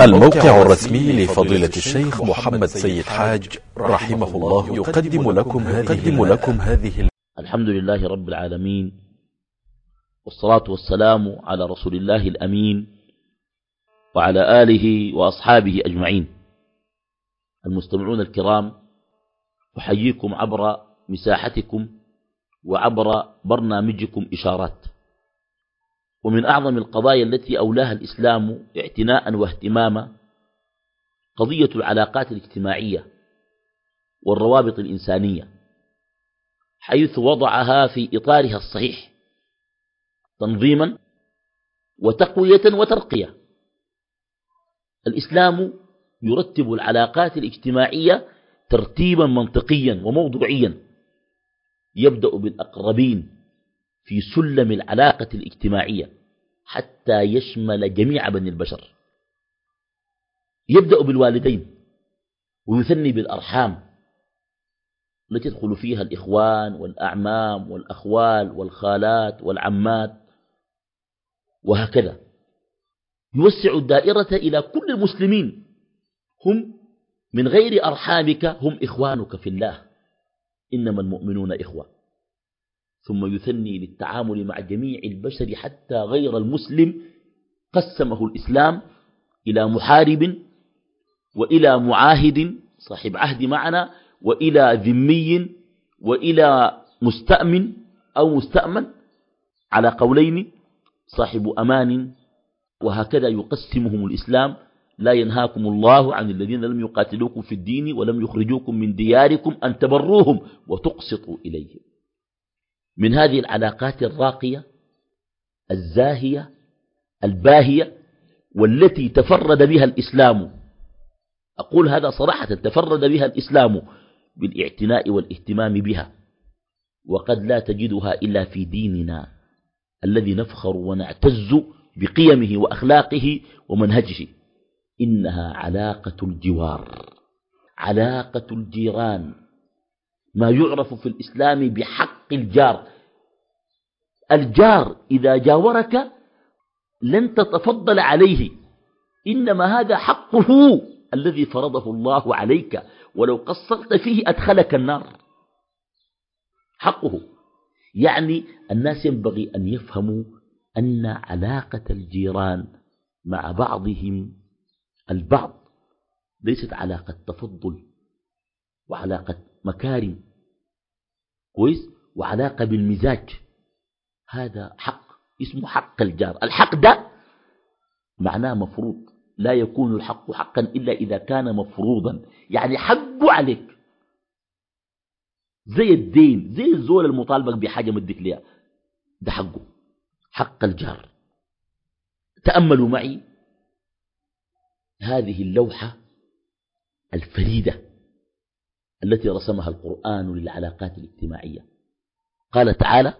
الموقع الرسمي لفضيلة الشيخ محمد سيد حاج رحمه الله يقدم لكم هذه, لكم هذه الحمد لله رب العالمين والصلاة والسلام على رسول الله الأمين وعلى آله وأصحابه أجمعين. المستمعون الكرام أحييكم عبر مساحتكم وعبر برنامجكم إشارات. ومن أعظم القضايا التي أولاها الإسلام اعتناء واهتماما قضية العلاقات الاجتماعية والروابط الإنسانية حيث وضعها في إطارها الصحيح تنظيما وتقوية وترقية. الإسلام يرتب العلاقات الاجتماعية ترتيبا منطقيا وموضوعيا يبدأ بالأقربين في سلم العلاقة الاجتماعية حتى يشمل جميع بني البشر. يبدأ بالوالدين ويثني بالأرحام التي تدخل فيها الإخوان والأعمام والأخوال والخالات والعمات وهكذا. يوسع الدائرة إلى كل المسلمين. هم من غير أرحامك هم إخوانك في الله. إنما المؤمنون إخوة. ثم يثني للتعامل مع جميع البشر حتى غير المسلم قسمه الإسلام إلى محارب وإلى معاهد صاحب عهد معنا وإلى ذمي وإلى مستأمن أو مستأمن على قولين صاحب أمان وهكذا يقسمهم الإسلام. لا ينهاكم الله عن الذين لم يقاتلوكم في الدين ولم يخرجوكم من دياركم أن تبروهم وتقسطوا إليهم. من هذه العلاقات الراقية الزاهية الباهية والتي تفرد بها الإسلام. أقول هذا صراحة تفرد بها الإسلام بالاعتناء والاهتمام بها. وقد لا تجدها إلا في ديننا الذي نفخر ونعتز بقيمه وأخلاقه ومنهجه. إنها علاقة الجوار علاقة الجيران. ما يعرف في الإسلام بحق الجار. الجار إذا جاورك لن تتفضل عليه. إنما هذا حقه الذي فرضه الله عليك. ولو قصرت فيه أدخلك النار. حقه. يعني الناس ينبغي أن يفهموا أن علاقة الجيران مع بعضهم البعض ليست علاقة تفضل وعلاقة مكارم. كويس؟ وعلاقة بالمزاج. هذا حق اسمه حق الجار. الحق ده معناه مفروض. لا يكون الحق حقا إلا إذا كان مفروضا. يعني حقه عليك. زي الدين زي الزول المطالبك بحاجة مدك ليها. ده حقه. حق الجار. تأملوا معي هذه اللوحة الفريدة التي رسمها القرآن للعلاقات الاجتماعية. قال تعالى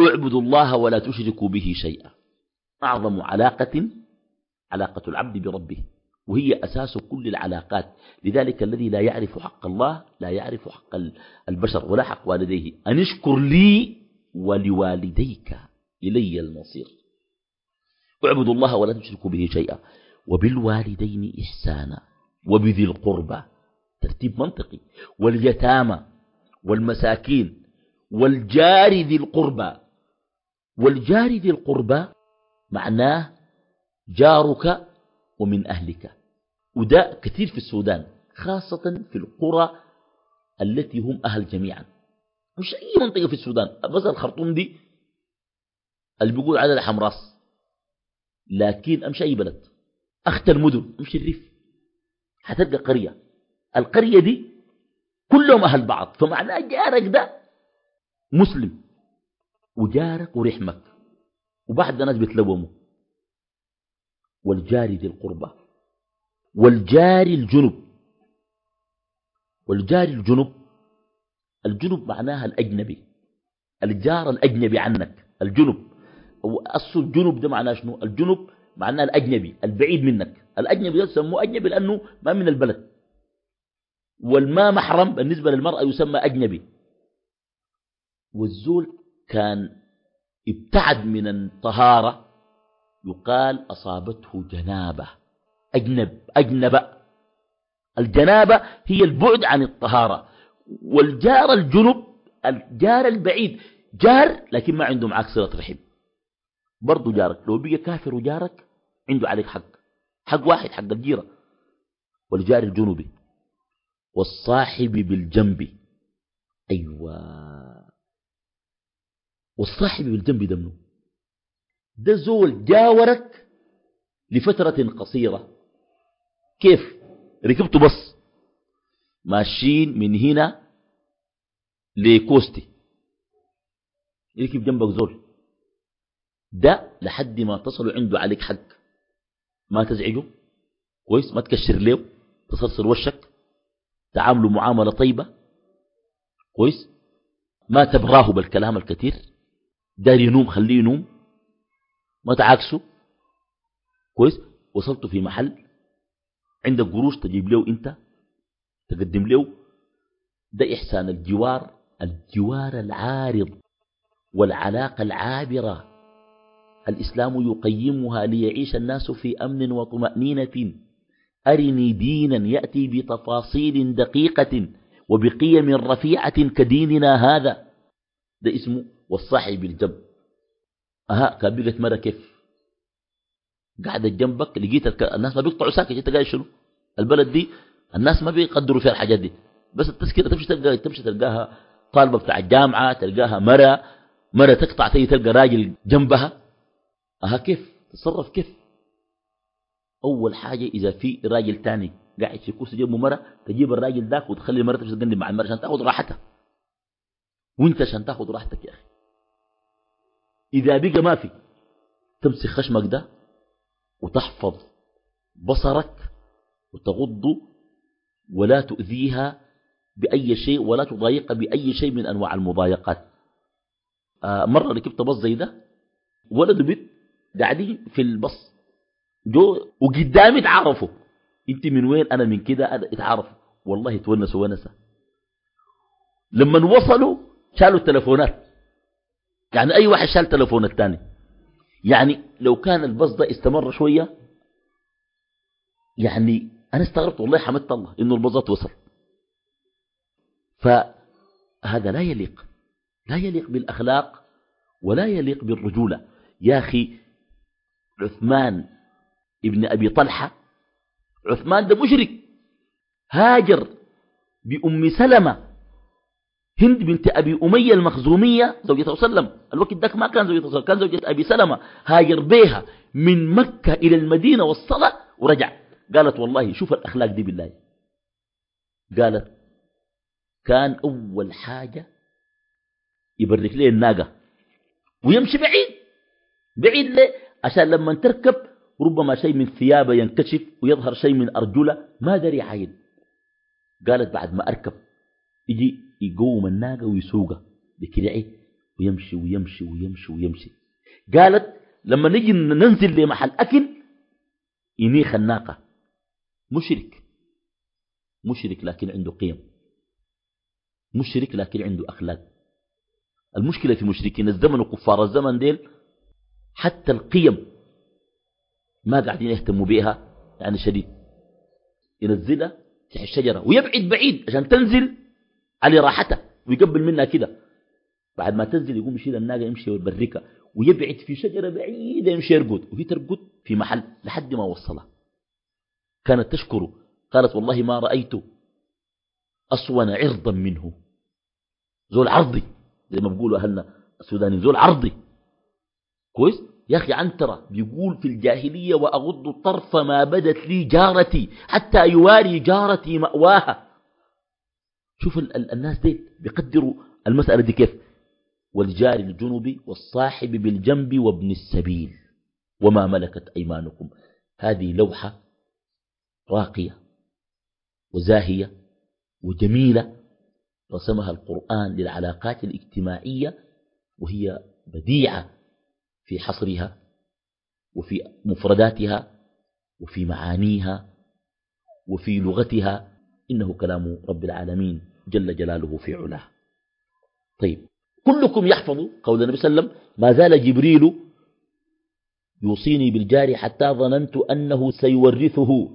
اعبدوا الله ولا تشركوا به شيئا. أعظم علاقة علاقة العبد بربه وهي أساس كل العلاقات. لذلك الذي لا يعرف حق الله لا يعرف حق البشر ولا حق والديه. أن اشكر لي ولوالديك. إلي المصير. اعبدوا الله ولا تشركوا به شيئا. وبالوالدين إحسانا. وبذي القربى. ترتيب منطقي. واليتامى. والمساكين. والجار ذي القربى. والجار ذي القربى معناه جارك ومن أهلك. وده كثير في السودان خاصة في القرى التي هم أهل جميعا. مش أي منطقة في السودان. بس الخرطوم دي اللي بيقول عدد حمراس لكن أمشي أي بلد. أخت المدن أمشي الريف. حتلقى قرية. القرية دي كلهم أهل بعض. فمعناه جارك ده مسلم وجارك ورحمك وبعد الناس بيتلوموا. والجار ذي القربى والجار الجنب. والجار الجنب الجنب معناها الأجنبي الجار الأجنبي عنك الجنب. أصل الجنب ده معناه شنو؟ الجنب معناه الأجنبي البعيد منك. الأجنبي ده يسموه أجنبي لأنه ما من البلد. والما محرم بالنسبة للمرأة يسمى أجنبي. والزول كان ابتعد من الطهارة يقال أصابته جنابة أجنب أجنب. الجنابة هي البعد عن الطهارة. والجار الجنب الجار البعيد جار لكن ما عنده معك صلة رحم. برضو جارك لو بقى كافر وجارك عنده عليك حق. حق واحد حق الجيرة. والجار الجنوبي والصاحب بالجنب. أيوة. والصاحب بالجنب دمه. ده زول جاورك لفترة قصيرة. كيف؟ ركبت بص ماشيين من هنا لكوستي. يركب جنبك زول. ده لحد ما تصلوا عنده عليك حق. ما تزعجه. كويس؟ ما تكشر له. تصرصر وشك. تعاملوا معاملة طيبة. كويس؟ ما تبراه بالكلام الكثير. دار ينوم خليه ينوم. ما تعاكسه. كويس. وصلت في محل. عندك قروش تجيب له انت. تقدم له. ده إحسان الجوار الجوار العارض والعلاقة العابرة. الإسلام يقيمها ليعيش الناس في أمن وطمأنينة. أرني دينا يأتي بتفاصيل دقيقة وبقيم رفيعة كديننا هذا. ده اسمه والصاحب الجنب أها كان بقت مرة كيف؟ قاعدة جنبك لقيت الناس ما بيقطعوا ساكت أنت قاعد شنو؟ البلد دي الناس ما بيقدروا فيها الحاجات دي. بس التذكرة تمشي تلقى تمشي تلقاها طالبة بتاع الجامعة تلقاها مرة مرة تقطع تيجي تلقى راجل جنبها. أها كيف؟ تصرف كيف؟ أول حاجة إذا في راجل تاني قاعد في كرسي جنبه مرة تجيب الراجل ذاك وتخلي المرة تمشي تقدم مع المرة عشان تاخذ راحتها وأنت عشان تاخذ راحتك يا أخي. إذا بقى ما في تمسك خشمك ده وتحفظ بصرك وتغض ولا تؤذيها بأي شيء ولا تضايقها بأي شيء من أنواع المضايقات. آه مرة ركبت بص زي ده ولد وبنت قاعدين في البص جو وقدامي تعرفوا انت من وين؟ أنا من كده أنا اتعرفوا. والله تونسوا ونسة لما وصلوا شالوا التلفونات يعني أي واحد شال تلفون الثاني. يعني لو كان البص ده استمر شوية يعني أنا استغربت والله حمدت الله إنه البصات وصل فهذا لا يليق لا يليق بالأخلاق ولا يليق بالرجولة. يا أخي عثمان ابن أبي طلحة عثمان ده مشرك هاجر بأم سلمة هند بنت أبي أمية المخزومية زوجة وسلم. الوقت ذاك ما كان زوجة وسلم كان زوجة أبي سلمة. هاجر بيها من مكة إلى المدينة والصلاة ورجع. قالت والله شوف الأخلاق دي بالله. قالت كان أول حاجة يبرك لي الناقة ويمشي بعيد. بعيد ليه؟ عشان لما تركب ربما شيء من ثيابه ينكشف ويظهر شيء من أرجله. ما دري عايد قالت بعد ما أركب يجي يقوم الناقة ويسوقها. بكده ويمشي ويمشي ويمشي ويمشي. قالت لما نجي ننزل لمحل أكل ينيخ الناقة. مشرك. مشرك لكن عنده قيم. مشرك لكن عنده أخلاق. المشكلة في مشركين الزمن وكفار الزمن ديل حتى القيم ما قاعدين يهتموا بها يعني شديد. ينزلها تحت الشجرة ويبعد بعيد عشان تنزل على راحتها ويقبل منها كده. بعد ما تنزل يقوم يشيل الناقة يمشي ويبركها ويبعد في شجرة بعيدة يمشي يرقد. وهي ترقد في محل لحد ما وصلها. كانت تشكره. قالت والله ما رأيت أصون عرضا منه. زول عرضي زي ما بيقولوا أهلنا السودانيين. زول عرضي كويس؟ يا أخي عنترة بيقول في الجاهلية وأغض الطرف ما بدت لي جارتي. حتى يواري جارتي مأواها. شوف ال ال الناس دي بيقدروا المسألة دي كيف؟ والجار الجنوب والصاحب بالجنب وابن السبيل وما ملكت أيمانكم. هذه لوحة راقية وزاهية وجميلة رسمها القرآن للعلاقات الاجتماعية وهي بديعة في حصرها وفي مفرداتها وفي معانيها وفي لغتها. إنه كلام رب العالمين. جل جلاله في علاه طيب كلكم يحفظ قول النبي صلى الله عليه وسلم ما زال جبريل يوصيني بالجار حتى ظننت أنه سيورثه.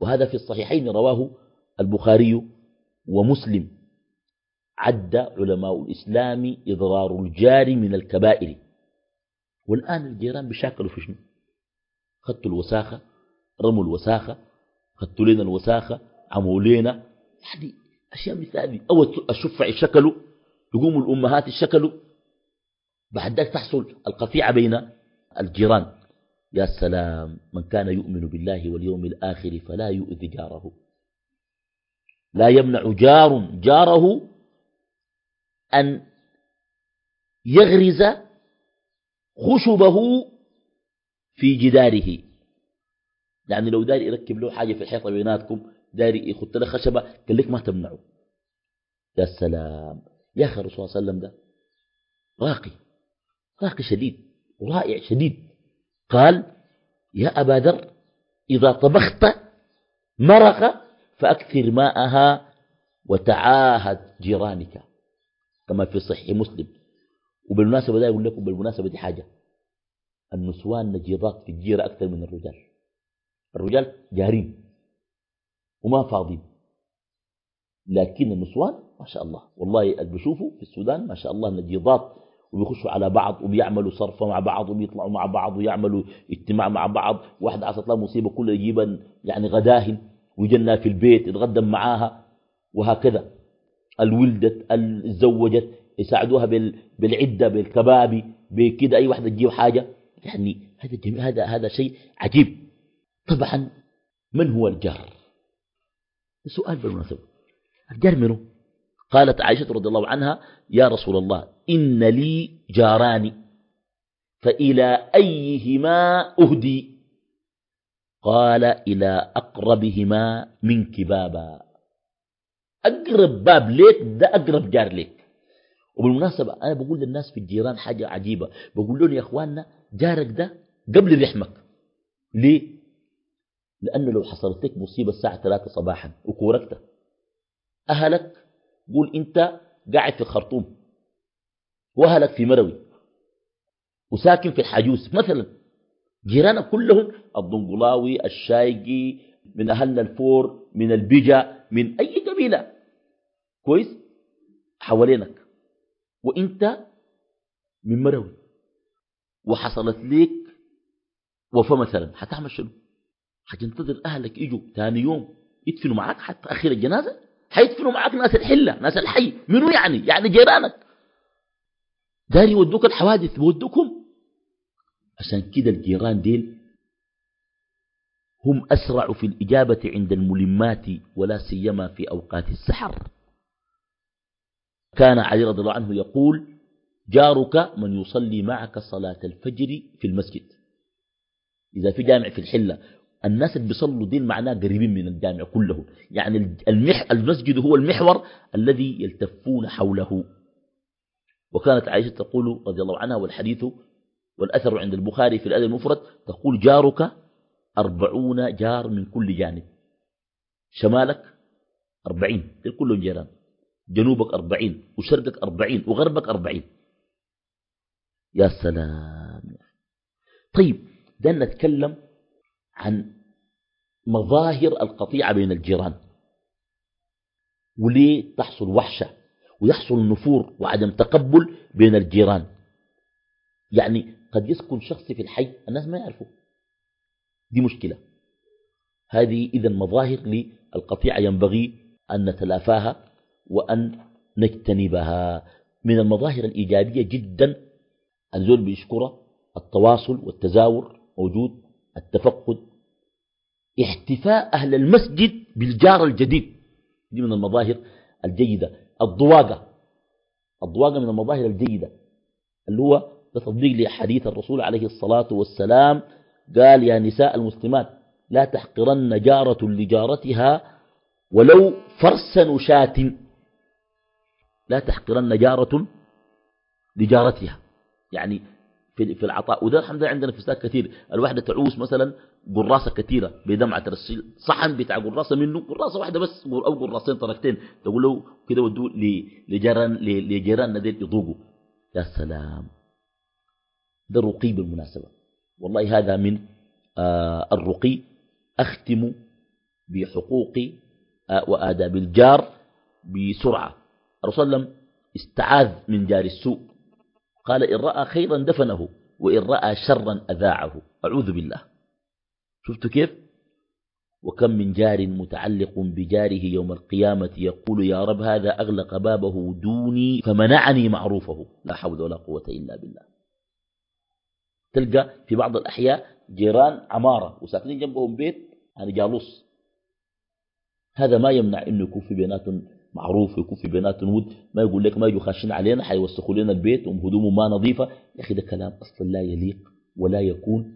وهذا في الصحيحين رواه البخاري ومسلم. عد علماء الإسلام إضرار الجار من الكبائر. والآن الجيران بيشاكلوا في شنو؟ خدتوا الوساخة رموا الوساخة خدتوا لنا الوساخة عموا يعني أشياء مثالي. أو الشفع شكلوا يقوموا الأمهات شكلوا بعد ذلك تحصل القطيعة بين الجيران. يا سلام من كان يؤمن بالله واليوم الآخر فلا يؤذي جاره. لا يمنع جار جاره أن يغرز خشبه في جداره. يعني لو داري يركب له حاجة في الحيطة بيناتكم داري يخط له خشبة قال لك ما تمنعه. يا سلام. يا أخي الرسول صلى الله عليه وسلم ده راقي راقي شديد ورائع شديد. قال يا أبا ذر إذا طبخت مرق فأكثر ماءها وتعاهد جيرانك. كما في صحيح مسلم. وبالمناسبة ده يقول لكم بالمناسبة دي حاجة. النسوان نجيضات في الجيرة أكثر من الرجال. الرجال جارين. وما فاضين لكن النسوان ما شاء الله. والله بشوفوا في السودان ما شاء الله نجيضات وبيخشوا على بعض وبيعملوا صرفة مع بعض وبيطلعوا مع بعض ويعملوا اجتماع مع بعض. واحد عصت لها مصيبة كلها يجيبا يعني غداهن ويجنها في البيت يتغدم معاها وهكذا. الولدت الزوجت يساعدوها بالعدة بالكبابي بكده أي واحدة تجيب حاجة يعني هذا هذا هذا شيء عجيب. طبعا من هو الجار؟ سؤال بالمناسبة الجار منه قالت عائشة رضي الله عنها يا رسول الله إن لي جاران فإلى أيهما أهدي؟ قال إلى أقربهما منك بابا أقرب باب ليك ده أقرب جار ليك. وبالمناسبة أنا بقول للناس في الجيران حاجة عجيبة. بقول لهم يا أخواننا جارك ده قبل رحمك. ليه؟ لأنه لو حصلت لك مصيبة الساعة 3 صباحا وكوركت أهلك قول أنت قاعد في الخرطوم وأهلك في مروي وساكن في الحجوز مثلا. جيرانك كلهم الضنقلاوي الشايقي من أهلنا الفور من البجا من أي قبيلة. كويس؟ حوالينك. وأنت من مروي. وحصلت ليك وفاة مثلا. حتعمل شنو؟ حتنتظر أهلك يجوا ثاني يوم يدفنوا معاك حتى أخير الجنازة؟ حيدفنوا معاك ناس الحلة ناس الحي. منو يعني؟ يعني جيرانك. داري يودوك الحوادث بودوكم عشان كده الجيران ديل هم أسرع في الإجابة عند الملمات ولا سيما في أوقات السحر. كان علي رضي الله عنه يقول جارك من يصلي معك صلاة الفجر في المسجد. إذا في جامع في الحلة الناس اللي بيصلوا دين معناه قريبين من الجامع كله يعني المح المسجد هو المحور الذي يلتفون حوله. وكانت عائشة تقول رضي الله عنها والحديث والأثر عند البخاري في الأدب المفرد تقول جارك أربعون جار من كل جانب. شمالك أربعين كلهم جيران. جنوبك أربعين وشرقك أربعين وغربك أربعين. يا سلام. طيب ده نتكلم عن مظاهر القطيعة بين الجيران. وليه تحصل وحشة ويحصل نفور وعدم تقبل بين الجيران؟ يعني قد يسكن شخص في الحي الناس ما يعرفوا دي مشكلة. هذه إذا مظاهر للقطيعة ينبغي أن نتلافاها وأن نجتنبها. من المظاهر الإيجابية جدا الزول بيشكره التواصل والتزاور موجود التفقد احتفاء أهل المسجد بالجار الجديد. دي من المظاهر الجيدة الضواقة. الضواقة من المظاهر الجيدة اللي هو تطبيق لحديث الرسول عليه الصلاة والسلام قال يا نساء المسلمات لا تحقرن جارة لجارتها ولو فرس نشاة. لا تحقرن جارة لجارتها. يعني في في العطاء. وده الحمد لله عندنا فساد كثير. الواحدة تعوس مثلا قراصة كثيرة بدمعة ترسل صحن بتاع قراصة منه قراصة واحدة بس أو قراصين طرقتين. تقول له كده ودوه لجيران لجيراننا ديل يضوقوا يا سلام. ده الرقي بالمناسبة. والله هذا من آه الرقي. أختم بحقوق آه وآداب الجار بسرعة. الرسول استعاذ من جار السوء. قال إن رأى خيرا دفنه وإن رأى شرا أذاعه. أعوذ بالله. شفت كيف؟ وكم من جار متعلق بجاره يوم القيامة يقول يا رب هذا أغلق بابه دوني فمنعني معروفه. لا حول ولا قوة إلا بالله. تلقى في بعض الأحياء جيران عمارة وساكنين جنبهم بيت يعني جالوس. هذا ما يمنع إنه يكون في بيناتهم معروف يكون في بيناتهم ود ما يقول لك ما يجوا خاشين علينا حيوسخوا لنا البيت وهدومهم ما نظيفة. يا أخي ده كلام أصلا لا يليق ولا يكون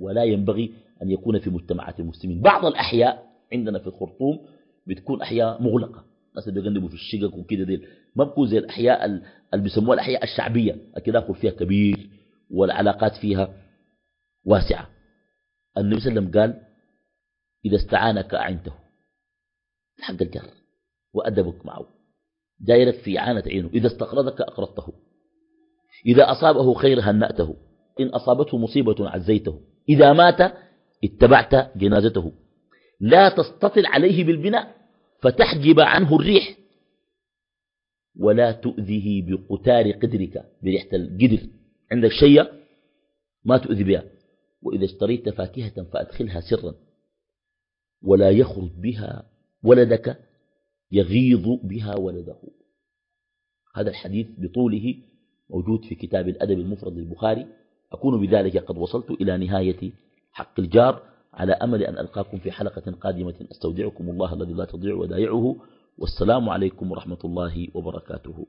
ولا ينبغي أن يكون في مجتمعات المسلمين. بعض الأحياء عندنا في الخرطوم بتكون أحياء مغلقة الناس اللي بيغنبوا في الشقق وكده دي ما بكون زي الأحياء اللي بيسموها الأحياء الشعبية التداخل فيها كبير والعلاقات فيها واسعة. النبي صلى الله عليه وسلم قال إذا استعانك أعنته. حق الجار وأدبك معه. دايرك في عانة عينه. إذا استقرضك أقرضته. إذا أصابه خير هنأته. إن أصابته مصيبة عزيته. إذا مات اتبعت جنازته. لا تستطل عليه بالبناء فتحجب عنه الريح. ولا تؤذيه بقتار قدرك بريحة القدر عندك شيء؟ ما تؤذي بها. وإذا اشتريت فاكهة فأدخلها سرا. ولا يخرج بها ولدك يغيظ بها ولده. هذا الحديث بطوله موجود في كتاب الأدب المفرد للبخاري. أكون بذلك قد وصلت إلى نهاية حق الجار على أمل أن ألقاكم في حلقة قادمة. أستودعكم الله الذي لا تضيع ودائعه. والسلام عليكم ورحمة الله وبركاته.